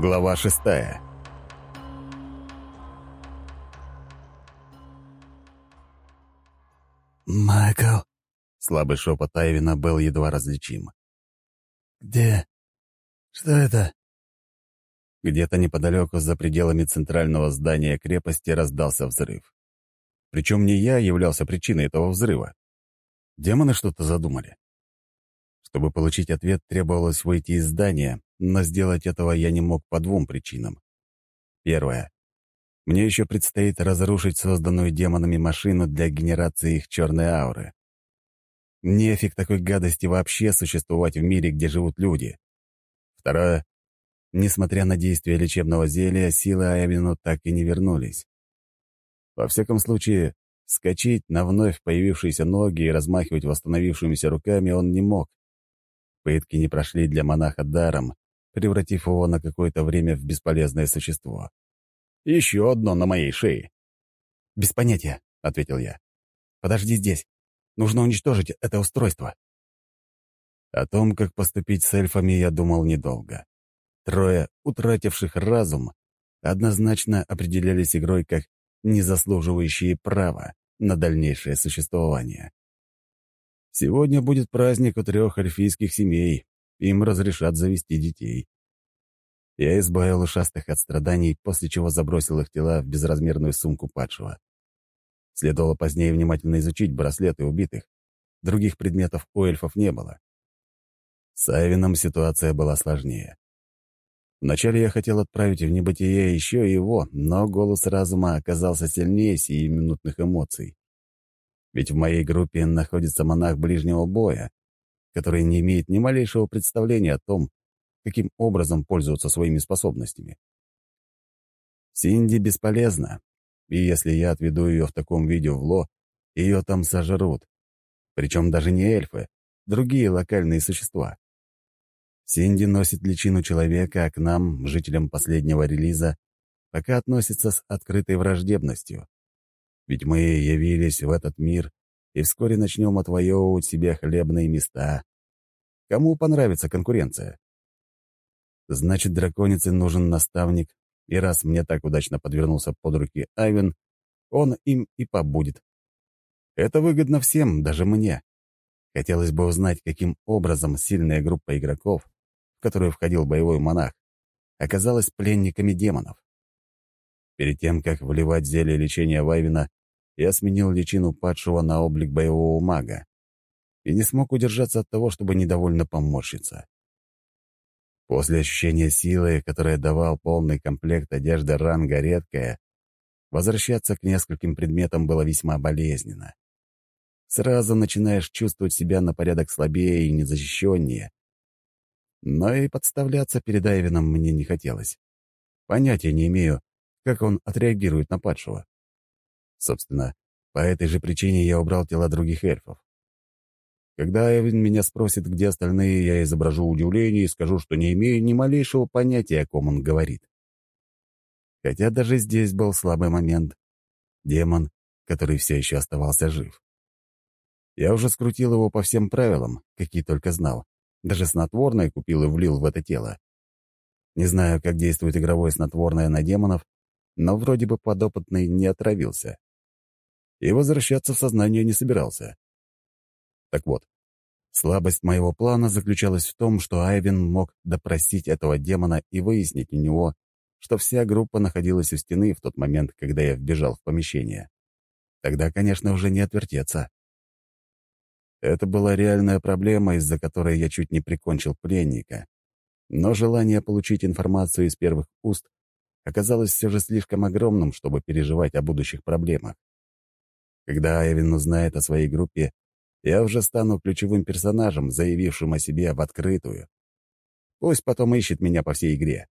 Глава шестая «Майкл!» — слабый шепот Айвина был едва различим. «Где? Что это?» Где-то неподалеку, за пределами центрального здания крепости, раздался взрыв. Причем не я являлся причиной этого взрыва. Демоны что-то задумали. Чтобы получить ответ, требовалось выйти из здания, но сделать этого я не мог по двум причинам. Первое. Мне еще предстоит разрушить созданную демонами машину для генерации их черной ауры. Нефиг такой гадости вообще существовать в мире, где живут люди. Второе. Несмотря на действие лечебного зелья, силы Айвину так и не вернулись. Во всяком случае, скачить на вновь появившиеся ноги и размахивать восстановившимися руками он не мог. Пытки не прошли для монаха даром, превратив его на какое-то время в бесполезное существо. Еще одно на моей шее. «Без понятия», — ответил я. «Подожди здесь. Нужно уничтожить это устройство». О том, как поступить с эльфами, я думал недолго. Трое, утративших разум, однозначно определялись игрой как не заслуживающие права на дальнейшее существование. Сегодня будет праздник у трех эльфийских семей, им разрешат завести детей. Я избавил ушастых от страданий, после чего забросил их тела в безразмерную сумку падшего. Следовало позднее внимательно изучить браслеты убитых. Других предметов у эльфов не было. С Айвином ситуация была сложнее. Вначале я хотел отправить в небытие еще его, но голос разума оказался сильнее сиюминутных эмоций. Ведь в моей группе находится монах ближнего боя, который не имеет ни малейшего представления о том, каким образом пользоваться своими способностями. Синди бесполезна, и если я отведу ее в таком виде в Ло, ее там сожрут. Причем даже не эльфы, другие локальные существа. Синди носит личину человека, а к нам, жителям последнего релиза, пока относится с открытой враждебностью. Ведь мы явились в этот мир и вскоре начнем отвоевывать себе хлебные места. Кому понравится конкуренция? Значит, драконице нужен наставник, и раз мне так удачно подвернулся под руки Айвен, он им и побудет. Это выгодно всем, даже мне. Хотелось бы узнать, каким образом сильная группа игроков, в которую входил боевой монах, оказалась пленниками демонов. Перед тем, как вливать зелье лечения Вайвина, я сменил личину падшего на облик боевого мага и не смог удержаться от того, чтобы недовольно поморщиться. После ощущения силы, которое давал полный комплект одежды ранга редкая, возвращаться к нескольким предметам было весьма болезненно. Сразу начинаешь чувствовать себя на порядок слабее и незащищеннее. Но и подставляться перед Айвином мне не хотелось. Понятия не имею, как он отреагирует на падшего. Собственно, по этой же причине я убрал тела других эльфов. Когда Эвин меня спросит, где остальные, я изображу удивление и скажу, что не имею ни малейшего понятия, о ком он говорит. Хотя даже здесь был слабый момент. Демон, который все еще оставался жив. Я уже скрутил его по всем правилам, какие только знал. Даже снотворное купил и влил в это тело. Не знаю, как действует игровое снотворное на демонов, но вроде бы подопытный не отравился. И возвращаться в сознание не собирался. Так вот, слабость моего плана заключалась в том, что Айвен мог допросить этого демона и выяснить у него, что вся группа находилась у стены в тот момент, когда я вбежал в помещение. Тогда, конечно, уже не отвертеться. Это была реальная проблема, из-за которой я чуть не прикончил пленника. Но желание получить информацию из первых уст оказалось все же слишком огромным, чтобы переживать о будущих проблемах. Когда Айвен узнает о своей группе, я уже стану ключевым персонажем, заявившим о себе в открытую. Пусть потом ищет меня по всей игре.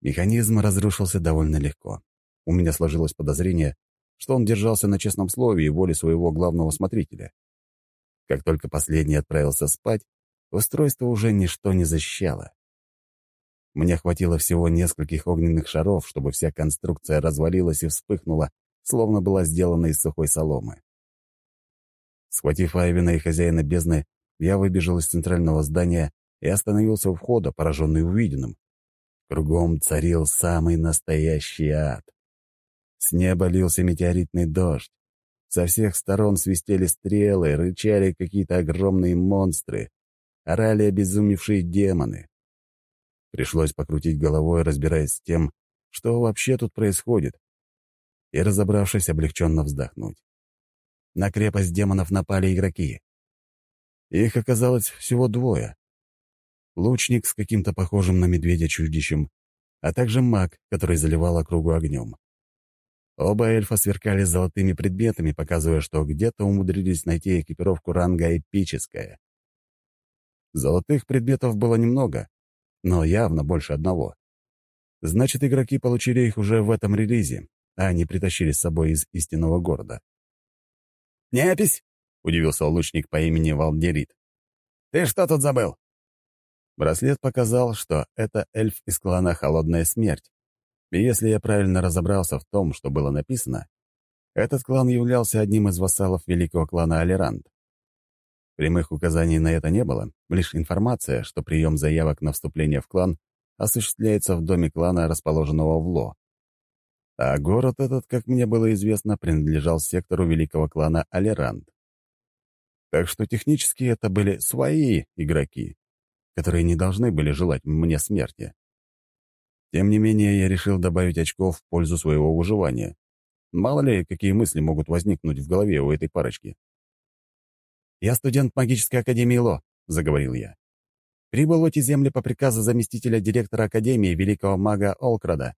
Механизм разрушился довольно легко. У меня сложилось подозрение, что он держался на честном слове и воле своего главного смотрителя. Как только последний отправился спать, устройство уже ничто не защищало. Мне хватило всего нескольких огненных шаров, чтобы вся конструкция развалилась и вспыхнула, словно была сделана из сухой соломы. Схватив Айвина и хозяина бездны, я выбежал из центрального здания и остановился у входа, пораженный увиденным. Кругом царил самый настоящий ад. С неба лился метеоритный дождь. Со всех сторон свистели стрелы, рычали какие-то огромные монстры, орали обезумевшие демоны. Пришлось покрутить головой, разбираясь с тем, что вообще тут происходит, и, разобравшись, облегченно вздохнуть. На крепость демонов напали игроки. Их оказалось всего двое. Лучник с каким-то похожим на медведя чудищем, а также маг, который заливал округу огнем. Оба эльфа сверкали золотыми предметами, показывая, что где-то умудрились найти экипировку ранга эпическая. Золотых предметов было немного, но явно больше одного. Значит, игроки получили их уже в этом релизе, а не притащили с собой из истинного города. «Непись!» — удивился лучник по имени Валдерит. «Ты что тут забыл?» Браслет показал, что это эльф из клана «Холодная смерть». И если я правильно разобрался в том, что было написано, этот клан являлся одним из вассалов великого клана Алерант. Прямых указаний на это не было, лишь информация, что прием заявок на вступление в клан осуществляется в доме клана, расположенного в Ло. А город этот, как мне было известно, принадлежал сектору великого клана Алерант. Так что технически это были свои игроки, которые не должны были желать мне смерти. Тем не менее, я решил добавить очков в пользу своего выживания. Мало ли, какие мысли могут возникнуть в голове у этой парочки. «Я студент магической академии Ло», — заговорил я. «Прибыл в эти земли по приказу заместителя директора академии великого мага Олкрада.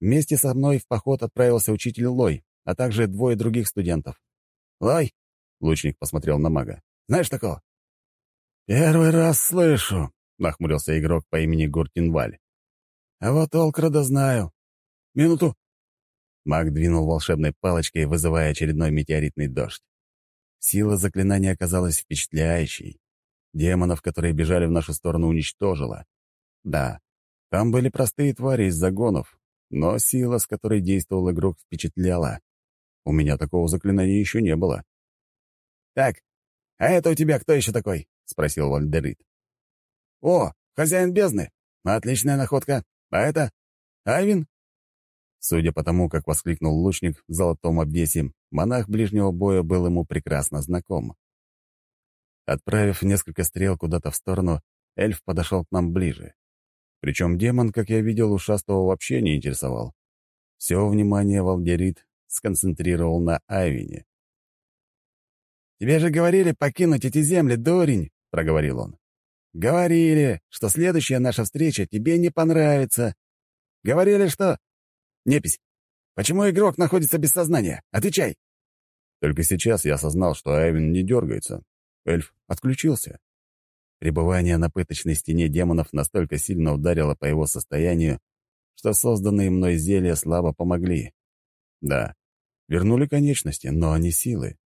Вместе со мной в поход отправился учитель Лой, а также двое других студентов. «Лой?» — лучник посмотрел на мага. «Знаешь такого?» «Первый раз слышу», — нахмурился игрок по имени Гуртинваль. «А вот Олкрада знаю. Минуту». Маг двинул волшебной палочкой, вызывая очередной метеоритный дождь. Сила заклинания оказалась впечатляющей. Демонов, которые бежали в нашу сторону, уничтожила. Да, там были простые твари из загонов, но сила, с которой действовал игрок, впечатляла. У меня такого заклинания еще не было. «Так, а это у тебя кто еще такой?» — спросил Вальдерит. «О, хозяин бездны! Отличная находка! А это? Айвин?» Судя по тому, как воскликнул лучник в золотом обвесе, монах ближнего боя был ему прекрасно знаком. Отправив несколько стрел куда-то в сторону, эльф подошел к нам ближе. Причем демон, как я видел, ушастого вообще не интересовал. Все внимание Валдерит сконцентрировал на Айвине. «Тебе же говорили покинуть эти земли, дурень!» — проговорил он. «Говорили, что следующая наша встреча тебе не понравится. Говорили, что...» «Непись, почему игрок находится без сознания? Отвечай!» Только сейчас я осознал, что Айвин не дергается. Эльф отключился. Пребывание на пыточной стене демонов настолько сильно ударило по его состоянию, что созданные мной зелья слабо помогли. Да, вернули конечности, но не силы.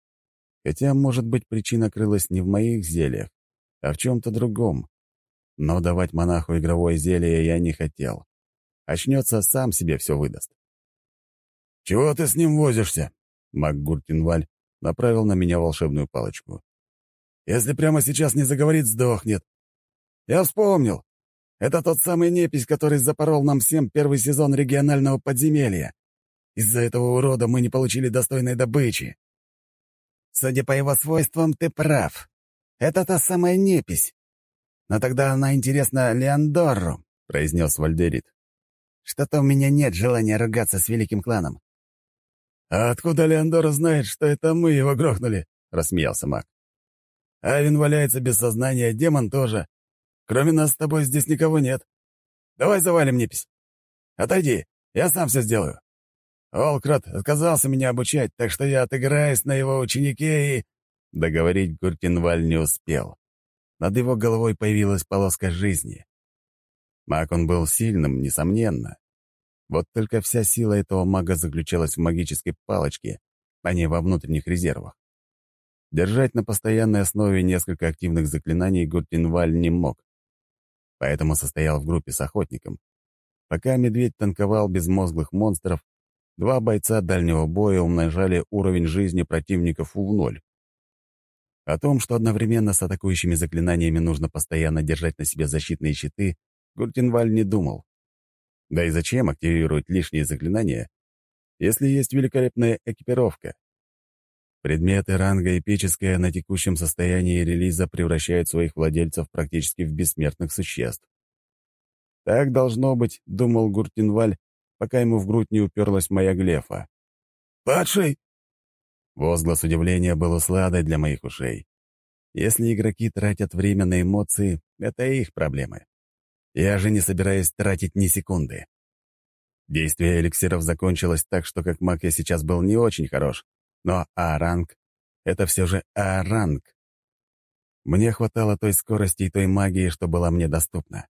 Хотя, может быть, причина крылась не в моих зельях, а в чем-то другом. Но давать монаху игровое зелье я не хотел. Очнется, сам себе все выдаст. «Чего ты с ним возишься?» Маг Гуртинваль направил на меня волшебную палочку. Если прямо сейчас не заговорит, сдохнет. Я вспомнил. Это тот самый непись, который запорол нам всем первый сезон регионального подземелья. Из-за этого урода мы не получили достойной добычи. Судя по его свойствам, ты прав. Это та самая непись. Но тогда она интересна Леандору, — произнес Вальдерит. Что-то у меня нет желания ругаться с великим кланом. «А откуда Леандор знает, что это мы его грохнули?» — рассмеялся маг. Авин валяется без сознания, демон тоже. Кроме нас с тобой здесь никого нет. Давай завалим непись. Отойди, я сам все сделаю. Олкрат отказался меня обучать, так что я отыграюсь на его ученике и...» Договорить Гуртинваль не успел. Над его головой появилась полоска жизни. Маг он был сильным, несомненно. Вот только вся сила этого мага заключалась в магической палочке, а не во внутренних резервах. Держать на постоянной основе несколько активных заклинаний Гуртинваль не мог. Поэтому состоял в группе с охотником. Пока медведь танковал безмозглых монстров, два бойца дальнего боя умножали уровень жизни противников в ноль. О том, что одновременно с атакующими заклинаниями нужно постоянно держать на себе защитные щиты, Гуртинваль не думал. Да и зачем активировать лишние заклинания, если есть великолепная экипировка? Предметы ранга эпическая на текущем состоянии релиза превращают своих владельцев практически в бессмертных существ. Так должно быть, думал Гуртинваль, пока ему в грудь не уперлась моя глефа. «Падший!» Возглас удивления был усладой для моих ушей. Если игроки тратят время на эмоции, это их проблемы. Я же не собираюсь тратить ни секунды. Действие эликсиров закончилось так, что как маг я сейчас был не очень хорош, но А-ранг — это все же А-ранг. Мне хватало той скорости и той магии, что была мне доступна.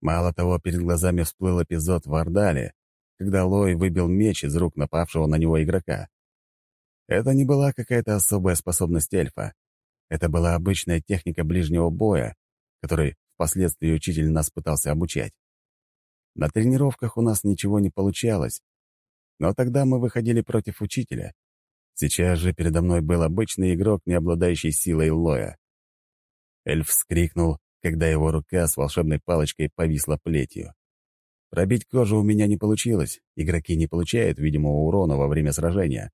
Мало того, перед глазами всплыл эпизод в Ордале, когда Лой выбил меч из рук напавшего на него игрока. Это не была какая-то особая способность эльфа. Это была обычная техника ближнего боя, которой впоследствии учитель нас пытался обучать. На тренировках у нас ничего не получалось, но тогда мы выходили против учителя, Сейчас же передо мной был обычный игрок, не обладающий силой Лоя. Эльф вскрикнул, когда его рука с волшебной палочкой повисла плетью. Пробить кожу у меня не получилось, игроки не получают видимого урона во время сражения.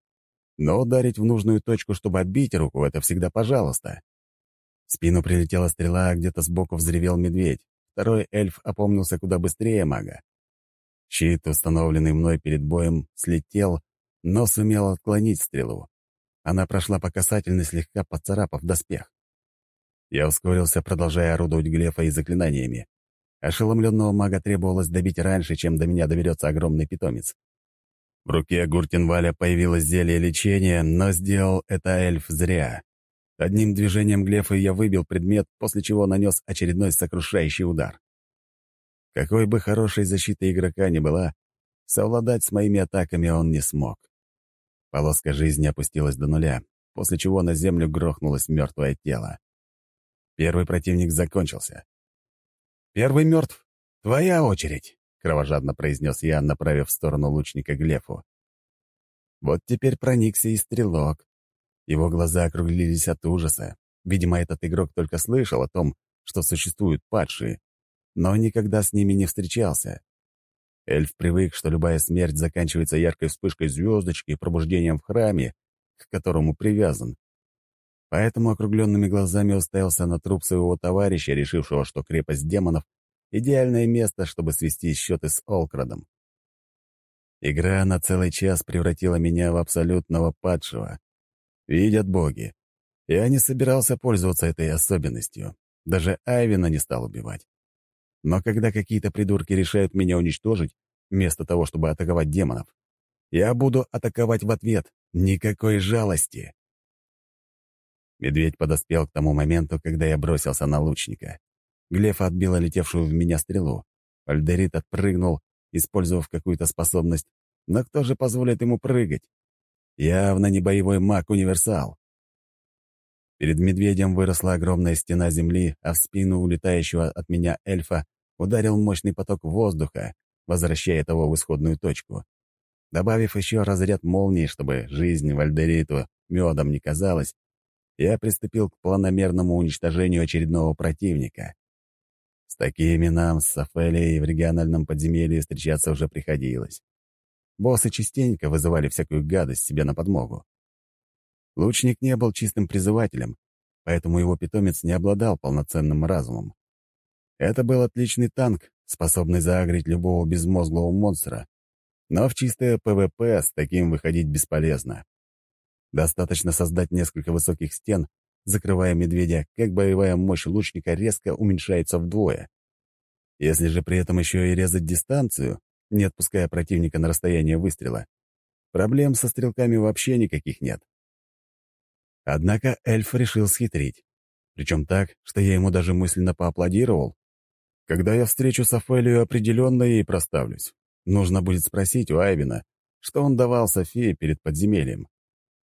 Но ударить в нужную точку, чтобы отбить руку, это всегда пожалуйста. В спину прилетела стрела, а где-то сбоку взревел медведь. Второй эльф опомнился куда быстрее мага. Щит, установленный мной перед боем, слетел, но сумел отклонить стрелу. Она прошла по касательной, слегка поцарапав доспех. Я ускорился, продолжая орудовать глефа и заклинаниями. Ошеломленного мага требовалось добить раньше, чем до меня доберется огромный питомец. В руке Гуртенваля появилось зелье лечения, но сделал это эльф зря. Одним движением глефа я выбил предмет, после чего нанес очередной сокрушающий удар. Какой бы хорошей защитой игрока ни была, совладать с моими атаками он не смог. Полоска жизни опустилась до нуля, после чего на землю грохнулось мертвое тело. Первый противник закончился. «Первый мертв. Твоя очередь», — кровожадно произнес я, направив в сторону лучника Глефу. Вот теперь проникся и стрелок. Его глаза округлились от ужаса. Видимо, этот игрок только слышал о том, что существуют падшие, но никогда с ними не встречался. Эльф привык, что любая смерть заканчивается яркой вспышкой звездочки и пробуждением в храме, к которому привязан. Поэтому округленными глазами уставился на труп своего товарища, решившего, что крепость демонов — идеальное место, чтобы свести счеты с Олкрадом. Игра на целый час превратила меня в абсолютного падшего. Видят боги. Я не собирался пользоваться этой особенностью. Даже Айвина не стал убивать. Но когда какие-то придурки решают меня уничтожить, вместо того, чтобы атаковать демонов, я буду атаковать в ответ. Никакой жалости. Медведь подоспел к тому моменту, когда я бросился на лучника. Глефа отбила летевшую в меня стрелу. Альдерит отпрыгнул, использовав какую-то способность. Но кто же позволит ему прыгать? Явно не боевой маг-универсал. Перед медведем выросла огромная стена земли, а в спину улетающего от меня эльфа ударил мощный поток воздуха, возвращая того в исходную точку. Добавив еще разряд молнии, чтобы жизнь Вальдериту медом не казалась, я приступил к планомерному уничтожению очередного противника. С такими нам, с Офелией, в региональном подземелье встречаться уже приходилось. Боссы частенько вызывали всякую гадость себе на подмогу. Лучник не был чистым призывателем, поэтому его питомец не обладал полноценным разумом. Это был отличный танк, способный заагрить любого безмозглого монстра. Но в чистое ПВП с таким выходить бесполезно. Достаточно создать несколько высоких стен, закрывая медведя, как боевая мощь лучника резко уменьшается вдвое. Если же при этом еще и резать дистанцию, не отпуская противника на расстояние выстрела, проблем со стрелками вообще никаких нет. Однако эльф решил схитрить. Причем так, что я ему даже мысленно поаплодировал, когда я встречу Софелию, определенно ей проставлюсь. Нужно будет спросить у Айвина, что он давал Софии перед подземельем.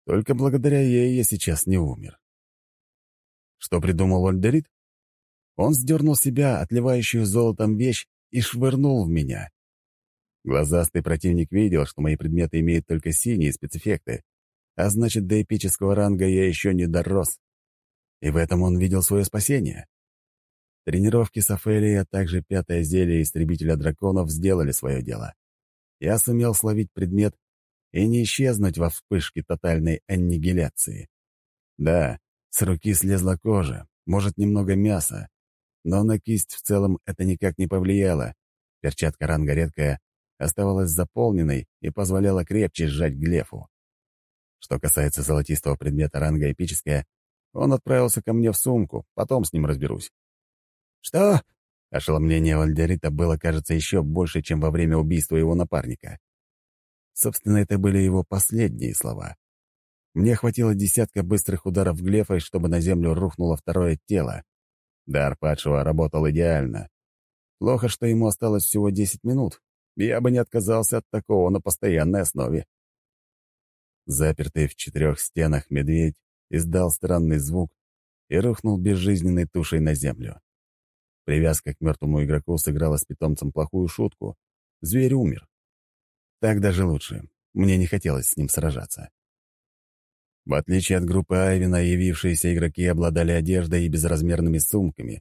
Только благодаря ей я сейчас не умер. Что придумал Ольдерит? Он сдернул себя, отливающую золотом вещь, и швырнул в меня. Глазастый противник видел, что мои предметы имеют только синие спецэффекты, а значит, до эпического ранга я еще не дорос. И в этом он видел свое спасение. Тренировки с Офелией, а также пятое зелье истребителя драконов сделали свое дело. Я сумел словить предмет и не исчезнуть во вспышке тотальной аннигиляции. Да, с руки слезла кожа, может, немного мяса, но на кисть в целом это никак не повлияло. Перчатка ранга редкая оставалась заполненной и позволяла крепче сжать глефу. Что касается золотистого предмета ранга эпическая, он отправился ко мне в сумку, потом с ним разберусь. «Что?» Ошеломление Вальдерита было, кажется, еще больше, чем во время убийства его напарника. Собственно, это были его последние слова. Мне хватило десятка быстрых ударов глефой, чтобы на землю рухнуло второе тело. Дар падшего работал идеально. Плохо, что ему осталось всего 10 минут. Я бы не отказался от такого на постоянной основе. Запертый в четырех стенах медведь издал странный звук и рухнул безжизненной тушей на землю. Привязка к мертвому игроку сыграла с питомцем плохую шутку. Зверь умер. Так даже лучше. Мне не хотелось с ним сражаться. В отличие от группы Айвина, явившиеся игроки обладали одеждой и безразмерными сумками,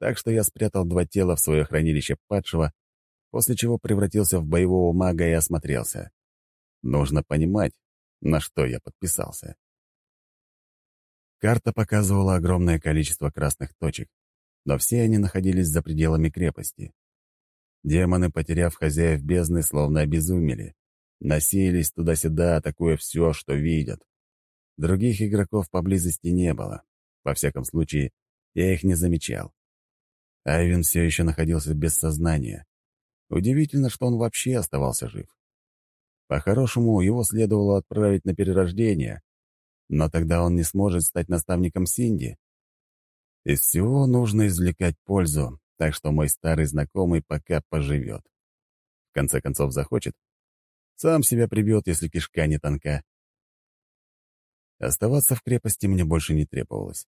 так что я спрятал два тела в свое хранилище падшего, после чего превратился в боевого мага и осмотрелся. Нужно понимать, на что я подписался. Карта показывала огромное количество красных точек, но все они находились за пределами крепости. Демоны, потеряв хозяев бездны, словно обезумели. Носились туда-сюда, атакуя все, что видят. Других игроков поблизости не было. Во всяком случае, я их не замечал. Айвен все еще находился без сознания. Удивительно, что он вообще оставался жив. По-хорошему, его следовало отправить на перерождение, но тогда он не сможет стать наставником Синди. Из всего нужно извлекать пользу, так что мой старый знакомый пока поживет. В конце концов захочет. Сам себя прибьет, если кишка не тонка. Оставаться в крепости мне больше не требовалось.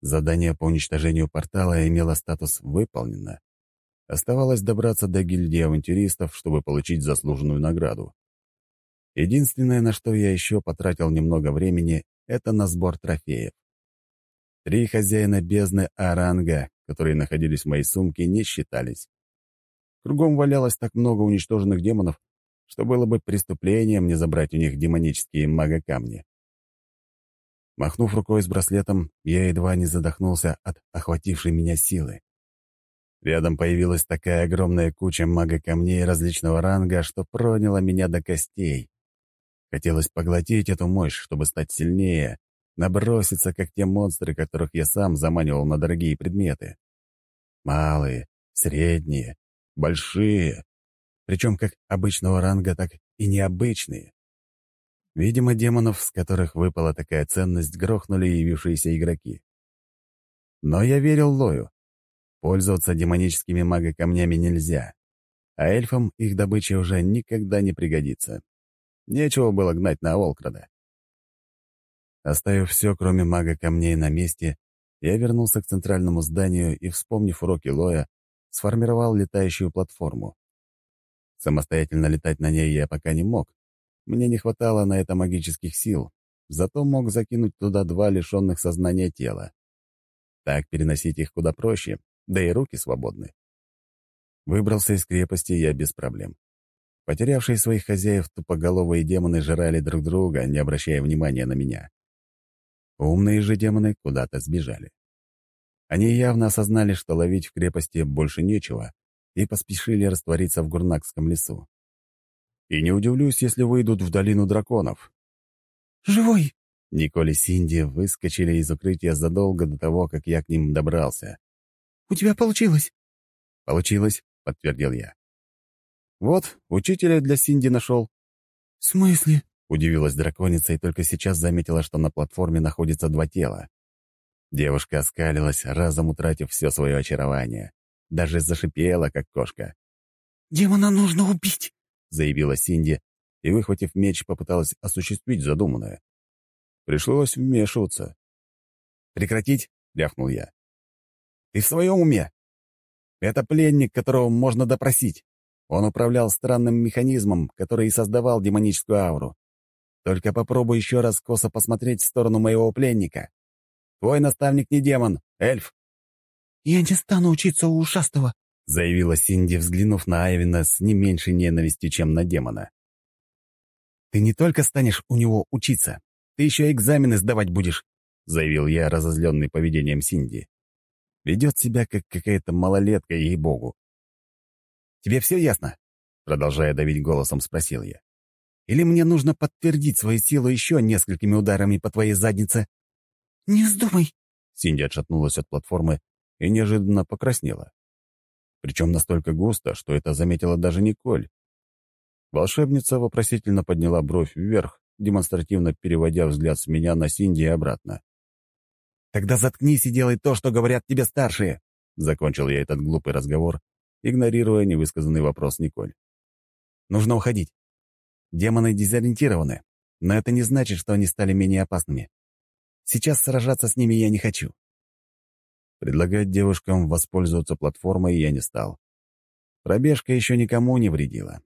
Задание по уничтожению портала имело статус «выполнено». Оставалось добраться до гильдии авантюристов, чтобы получить заслуженную награду. Единственное, на что я еще потратил немного времени, это на сбор трофеев. Три хозяина бездны Аранга, которые находились в моей сумке, не считались. Кругом валялось так много уничтоженных демонов, что было бы преступлением не забрать у них демонические магокамни. Махнув рукой с браслетом, я едва не задохнулся от охватившей меня силы. Рядом появилась такая огромная куча мага-камней различного ранга, что проняло меня до костей. Хотелось поглотить эту мощь, чтобы стать сильнее, наброситься, как те монстры, которых я сам заманивал на дорогие предметы. Малые, средние, большие, причем как обычного ранга, так и необычные. Видимо, демонов, с которых выпала такая ценность, грохнули явившиеся игроки. Но я верил Лою. Пользоваться демоническими мага-камнями нельзя, а эльфам их добыча уже никогда не пригодится. Нечего было гнать на Олкрада. Оставив все, кроме мага-камней, на месте, я вернулся к центральному зданию и, вспомнив уроки Лоя, сформировал летающую платформу. Самостоятельно летать на ней я пока не мог. Мне не хватало на это магических сил, зато мог закинуть туда два лишенных сознания тела. Так переносить их куда проще, да и руки свободны. Выбрался из крепости я без проблем. Потерявшие своих хозяев тупоголовые демоны жрали друг друга, не обращая внимания на меня. Умные же демоны куда-то сбежали. Они явно осознали, что ловить в крепости больше нечего, и поспешили раствориться в Гурнакском лесу. И не удивлюсь, если выйдут в долину драконов. «Живой!» Николь и Синди выскочили из укрытия задолго до того, как я к ним добрался. «У тебя получилось!» «Получилось», — подтвердил я. «Вот, учителя для Синди нашел». «В смысле?» — удивилась драконица и только сейчас заметила, что на платформе находится два тела. Девушка оскалилась, разом утратив все свое очарование. Даже зашипела, как кошка. «Демона нужно убить!» — заявила Синди, и, выхватив меч, попыталась осуществить задуманное. Пришлось вмешиваться. «Прекратить!» — рявкнул я. «Ты в своем уме? Это пленник, которого можно допросить. Он управлял странным механизмом, который и создавал демоническую ауру. Только попробуй еще раз косо посмотреть в сторону моего пленника. Твой наставник не демон, эльф». «Я не стану учиться у ушастого», — заявила Синди, взглянув на Айвина с не меньшей ненавистью, чем на демона. «Ты не только станешь у него учиться, ты еще экзамены сдавать будешь», — заявил я, разозленный поведением Синди. Ведет себя, как какая-то малолетка, ей-богу. «Тебе все ясно?» — продолжая давить голосом, спросил я. «Или мне нужно подтвердить свою силу еще несколькими ударами по твоей заднице?» «Не вздумай!» Синди отшатнулась от платформы и неожиданно покраснела. Причем настолько густо, что это заметила даже Николь. Волшебница вопросительно подняла бровь вверх, демонстративно переводя взгляд с меня на Синди и обратно. «Тогда заткнись и делай то, что говорят тебе старшие!» Закончил я этот глупый разговор, игнорируя невысказанный вопрос Николь. «Нужно уходить. Демоны дезориентированы, но это не значит, что они стали менее опасными. Сейчас сражаться с ними я не хочу. Предлагать девушкам воспользоваться платформой я не стал. Пробежка еще никому не вредила.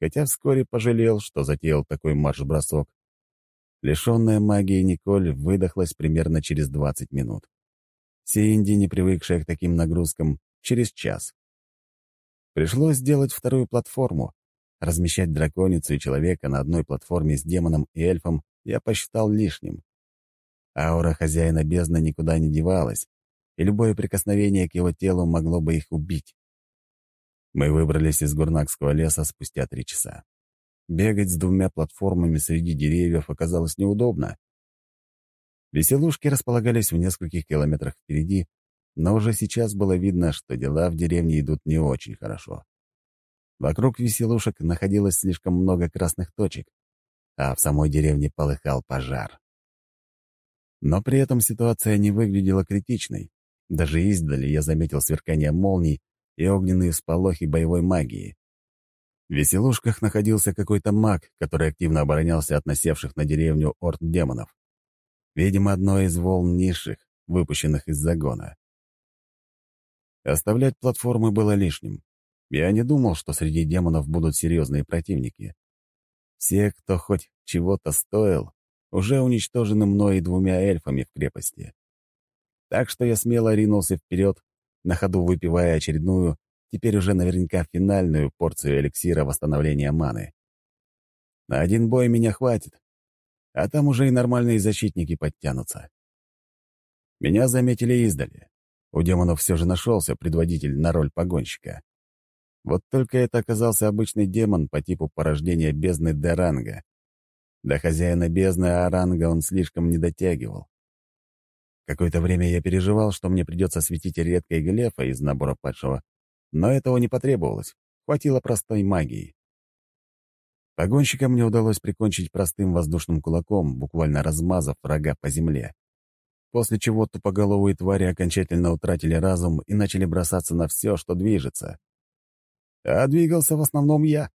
Хотя вскоре пожалел, что затеял такой марш-бросок. Лишенная магии Николь выдохлась примерно через 20 минут. Синди, не привыкшая к таким нагрузкам, через час. Пришлось сделать вторую платформу. Размещать драконицу и человека на одной платформе с демоном и эльфом я посчитал лишним. Аура хозяина бездны никуда не девалась, и любое прикосновение к его телу могло бы их убить. Мы выбрались из Гурнакского леса спустя три часа. Бегать с двумя платформами среди деревьев оказалось неудобно. Веселушки располагались в нескольких километрах впереди, но уже сейчас было видно, что дела в деревне идут не очень хорошо. Вокруг веселушек находилось слишком много красных точек, а в самой деревне полыхал пожар. Но при этом ситуация не выглядела критичной. Даже издали я заметил сверкание молний и огненные всполохи боевой магии. В веселушках находился какой-то маг, который активно оборонялся от насевших на деревню орд демонов. Видимо, одной из волн низших, выпущенных из загона. Оставлять платформы было лишним. Я не думал, что среди демонов будут серьезные противники. Все, кто хоть чего-то стоил, уже уничтожены мной и двумя эльфами в крепости. Так что я смело ринулся вперед, на ходу выпивая очередную, теперь уже наверняка финальную порцию эликсира восстановления маны. На один бой меня хватит, а там уже и нормальные защитники подтянутся. Меня заметили издали. У демонов все же нашелся предводитель на роль погонщика. Вот только это оказался обычный демон по типу порождения бездны Деранга. До хозяина бездны Аранга он слишком не дотягивал. Какое-то время я переживал, что мне придется светить редкой глефа из набора падшего, но этого не потребовалось. Хватило простой магии. Погонщика мне удалось прикончить простым воздушным кулаком, буквально размазав врага по земле. После чего тупоголовые твари окончательно утратили разум и начали бросаться на все, что движется. А двигался в основном я.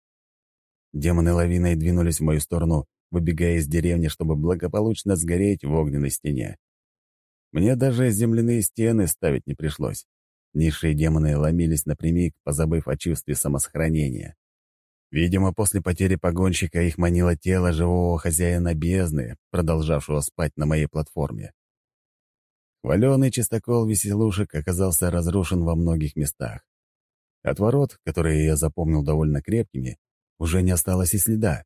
Демоны лавиной двинулись в мою сторону, выбегая из деревни, чтобы благополучно сгореть в огненной стене. Мне даже земляные стены ставить не пришлось. Низшие демоны ломились напрямик, позабыв о чувстве самосохранения. Видимо, после потери погонщика их манило тело живого хозяина бездны, продолжавшего спать на моей платформе. Хваленый чистокол веселушек оказался разрушен во многих местах. От ворот, которые я запомнил довольно крепкими, уже не осталось и следа.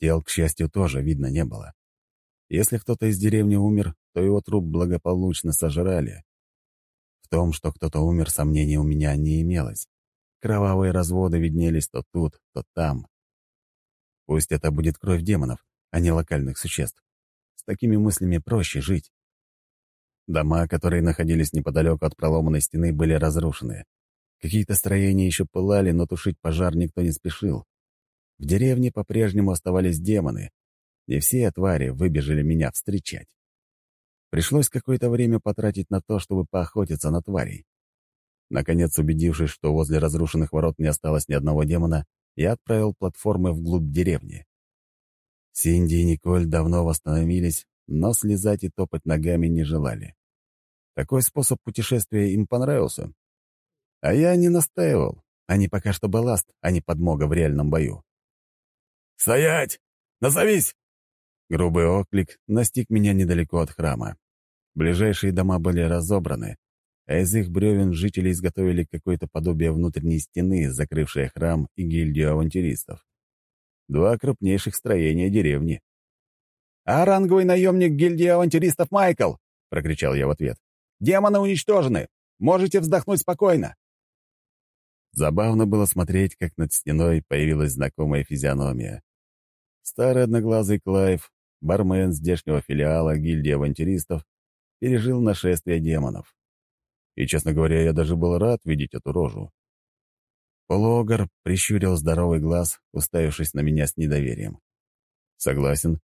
Тел, к счастью, тоже видно не было. Если кто-то из деревни умер, то его труп благополучно сожрали. В том, что кто-то умер, сомнений у меня не имелось. Кровавые разводы виднелись то тут, то там. Пусть это будет кровь демонов, а не локальных существ. С такими мыслями проще жить. Дома, которые находились неподалеку от проломанной стены, были разрушены. Какие-то строения еще пылали, но тушить пожар никто не спешил. В деревне по-прежнему оставались демоны, и все твари выбежали меня встречать. Пришлось какое-то время потратить на то, чтобы поохотиться на тварей. Наконец, убедившись, что возле разрушенных ворот не осталось ни одного демона, я отправил платформы вглубь деревни. Синди и Николь давно восстановились, но слезать и топать ногами не желали. Такой способ путешествия им понравился. А я не настаивал. Они пока что балласт, а не подмога в реальном бою. «Стоять! Назовись!» Грубый оклик настиг меня недалеко от храма. Ближайшие дома были разобраны, а из их бревен жители изготовили какое-то подобие внутренней стены, закрывшее храм и гильдию авантюристов. Два крупнейших строения деревни. «А ранговый наемник гильдии авантюристов Майкл!» — прокричал я в ответ. «Демоны уничтожены! Можете вздохнуть спокойно!» Забавно было смотреть, как над стеной появилась знакомая физиономия. Старый одноглазый Клайв, бармен здешнего филиала гильдии авантюристов, пережил нашествие демонов. И, честно говоря, я даже был рад видеть эту рожу. Полуогр прищурил здоровый глаз, уставившись на меня с недоверием. Согласен,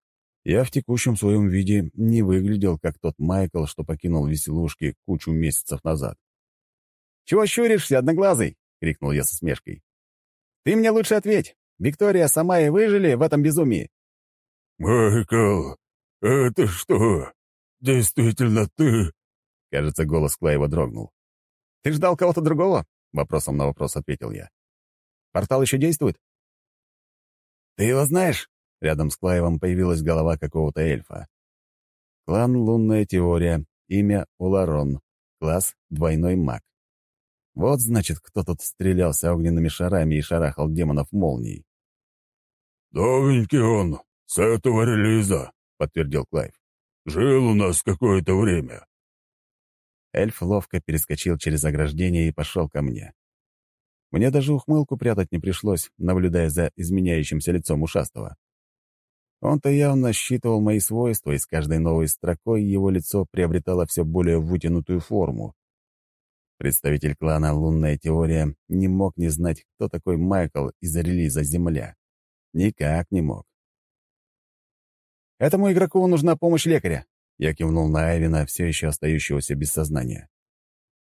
я в текущем своем виде не выглядел, как тот Майкл, что покинул веселушки кучу месяцев назад. «Чего щуришься, одноглазый?» — крикнул я со смешкой. «Ты мне лучше ответь. Виктория сама и выжили в этом безумии?» «Майкл, это что, действительно ты?» Кажется, голос Клайва дрогнул. «Ты ждал кого-то другого?» — вопросом на вопрос ответил я. «Портал еще действует?» «Ты его знаешь?» Рядом с Клайвом появилась голова какого-то эльфа. Клан «Лунная теория», имя Уларон, класс «Двойной маг». Вот, значит, кто тут стрелялся огненными шарами и шарахал демонов молнией. «Новенький он, с этого релиза», — подтвердил Клайв. «Жил у нас какое-то время». Эльф ловко перескочил через ограждение и пошел ко мне. Мне даже ухмылку прятать не пришлось, наблюдая за изменяющимся лицом ушастого. Он-то явно считывал мои свойства, и с каждой новой строкой его лицо приобретало все более вытянутую форму. Представитель клана «Лунная теория» не мог не знать, кто такой Майкл из релиза «Земля». Никак не мог. «Этому игроку нужна помощь лекаря», — я кивнул на Айвина, все еще остающегося без сознания.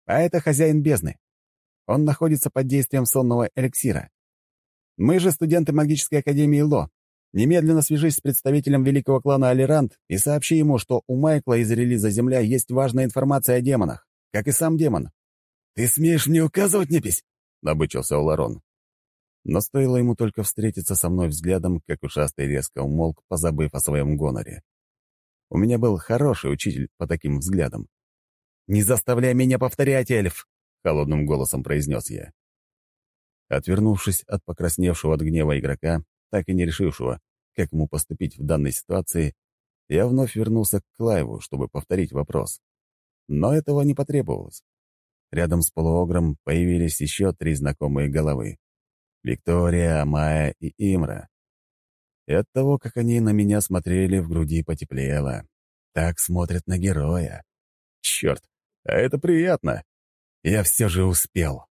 «А это хозяин бездны. Он находится под действием сонного эликсира. Мы же студенты магической академии ЛО. Немедленно свяжись с представителем великого клана Алирант и сообщи ему, что у Майкла из релиза «Земля» есть важная информация о демонах, как и сам демон. «Ты смеешь мне указывать, непись?» — набычился Уларон. Но стоило ему только встретиться со мной взглядом, как ушастый резко умолк, позабыв о своем гоноре. У меня был хороший учитель по таким взглядам. «Не заставляй меня повторять, эльф!» — холодным голосом произнес я. Отвернувшись от покрасневшего от гнева игрока, так и не решившего, как ему поступить в данной ситуации, я вновь вернулся к Клайву, чтобы повторить вопрос. Но этого не потребовалось. Рядом с полуогром появились еще три знакомые головы. Виктория, Амая и Имра. И от того, как они на меня смотрели, в груди потеплело. Так смотрят на героя. Черт, а это приятно. Я все же успел.